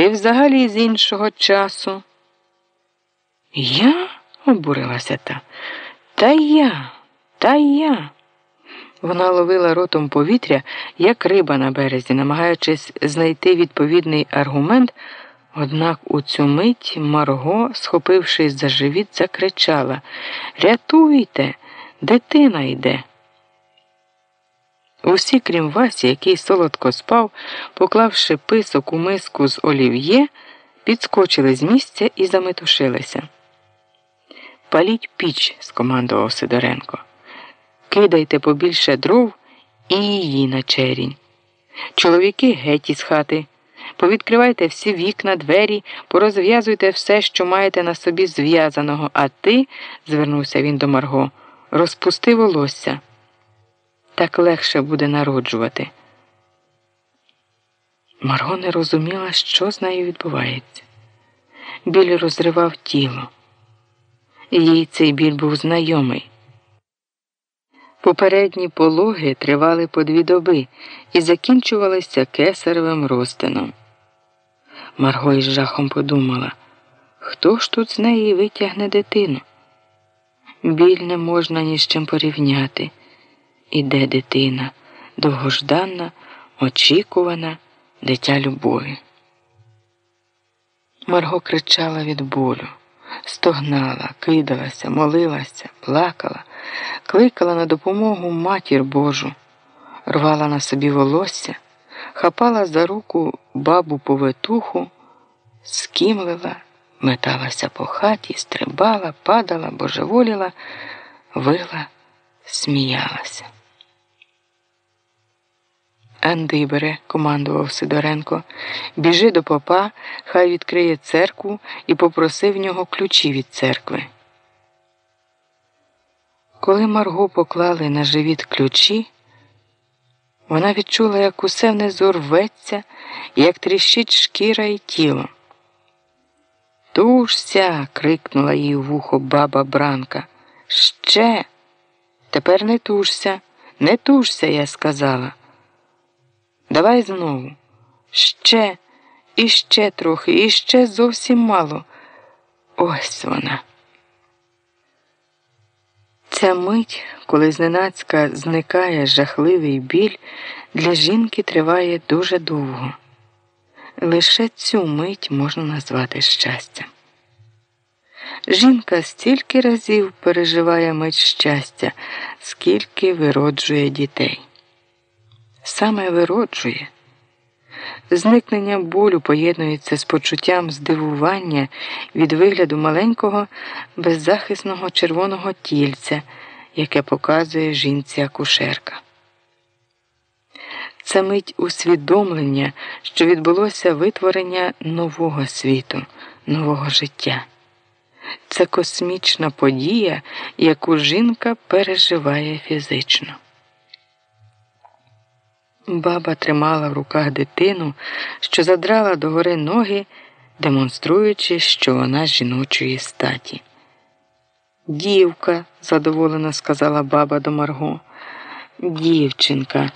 ти взагалі з іншого часу. Я? обурилася та. Та я, та я. Вона ловила ротом повітря, як риба на березі, намагаючись знайти відповідний аргумент, однак у цю мить Марго, схопившись за живіт, закричала Рятуйте, дитина йде. Усі, крім Васі, який солодко спав, поклавши писок у миску з олів'є, підскочили з місця і заметушилися. Паліть піч, скомандував Сидоренко. Кидайте побільше дров і її на черінь. Чоловіки геть із хати. Повідкривайте всі вікна, двері, порозв'язуйте все, що маєте на собі зв'язаного, а ти, звернувся він до Марго, розпусти волосся. Так легше буде народжувати. Марго не розуміла, що з нею відбувається. Біль розривав тіло. Їй цей біль був знайомий. Попередні пологи тривали по дві доби і закінчувалися кесаревим розтином. Марго із жахом подумала, хто ж тут з неї витягне дитину? Біль не можна ні з чим порівняти. Іде дитина, довгожданна, очікувана, дитя любові. Марго кричала від болю стогнала, кидалася, молилася, плакала, кликала на допомогу матір Божу, рвала на собі волосся, хапала за руку бабу поветуху, скімлила, металася по хаті, стрибала, падала, божеволіла, вила, сміялася. Андибере, командував Сидоренко, біжи до попа, хай відкриє церкву і попроси в нього ключі від церкви. Коли Марго поклали на живіт ключі, вона відчула, як усе внизу рветься, як тріщить шкіра і тіло. Тужся. крикнула їй у вухо баба Бранка. Ще. Тепер не тужся, не тужся, я сказала. Давай знову. Ще, і ще трохи, і ще зовсім мало. Ось вона. Ця мить, коли зненацька зникає жахливий біль, для жінки триває дуже довго. Лише цю мить можна назвати щастям. Жінка стільки разів переживає мить щастя, скільки вироджує дітей саме вироджує. Зникнення болю поєднується з почуттям здивування від вигляду маленького беззахисного червоного тільця, яке показує жінці акушерка. Це мить усвідомлення, що відбулося витворення нового світу, нового життя. Це космічна подія, яку жінка переживає фізично. Баба тримала в руках дитину, що задрала догори ноги, демонструючи, що вона жіночої статі. Дівка, задоволено сказала баба до Марго. Дівчинка,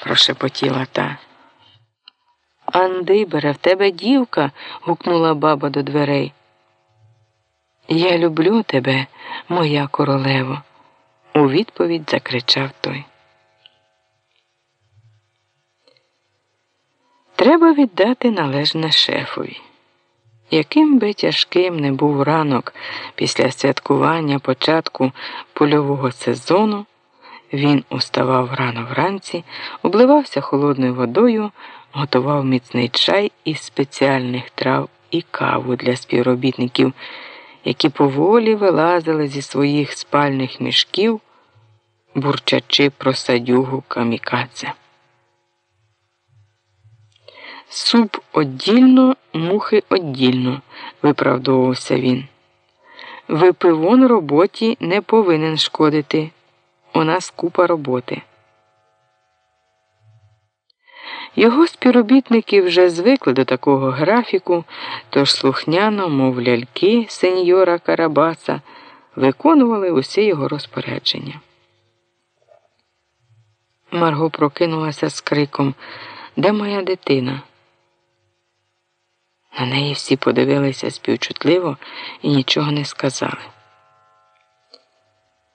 прошепотіла та. Андибере, в тебе дівка. гукнула баба до дверей. Я люблю тебе, моя королево, у відповідь закричав той. Треба віддати належне шефові. Яким би тяжким не був ранок після святкування початку польового сезону, він уставав рано вранці, обливався холодною водою, готував міцний чай із спеціальних трав і каву для співробітників, які поволі вилазили зі своїх спальних мішків, бурчачи про садюгу камікадзе. Суп оддільно, мухи оддільно, виправдовувався він. Випивон роботі не повинен шкодити. У нас купа роботи. Його співробітники вже звикли до такого графіку, тож слухняно, мов ляльки сеньора Карабаса, виконували усі його розпорядження. Марго прокинулася з криком Де моя дитина? На неї всі подивилися співчутливо і нічого не сказали.